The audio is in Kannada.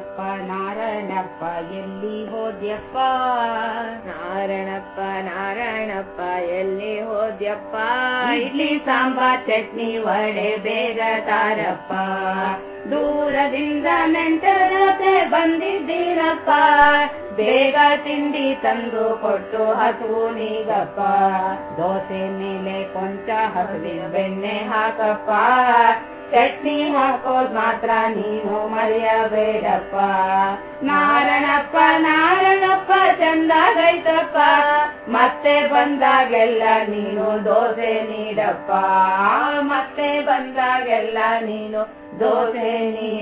ನಾರಣಪ್ಪ ನಾರಾಯಣಪ್ಪ, ಎಲ್ಲಿ ಹೋದ್ಯಪ್ಪ? ನಾರಾಯಣಪ್ಪ ನಾರಾಯಣಪ್ಪ, ಎಲ್ಲಿ ಹೋದ್ಯಪ್ಪ? ಇಡ್ಲಿ ಸಾಂಬಾರ್ ಚಟ್ನಿ ವಡೆ ಬೇಗ ತಾರಪ್ಪ. ದೂರದಿಂದ ನೆಂಟರತೆ ಬಂದಿದ್ದೀರಪ್ಪ. ಬೇಗ ತಿಂಡಿ ತಂದು ಕೊಟ್ಟು ಹಸುವು ನೀಗಪ್ಪ. ದೋಸೆ ಮೇಲೆ ಕೊಂಚ ಹಸುವಿನ ಬೆಣ್ಣೆ ಹಾಕಪ್ಪ. ಚಟ್ನಿ ಹಾಕೋದ್ ಮಾತ್ರ ನೀನು ಮರೆಯಬೇಡಪ್ಪ. ನಾರಣಪ್ಪ ನಾರಣಪ್ಪ ಚಂದಾಗೈತಪ್ಪ. ಮತ್ತೆ ಬಂದಾಗೆಲ್ಲ ನೀನು ದೋಸೆ ನೀಡಪ್ಪ. ಮತ್ತೆ ಬಂದಾಗೆಲ್ಲ ನೀನು ದೋಸೆ ನೀಡಪ್ಪ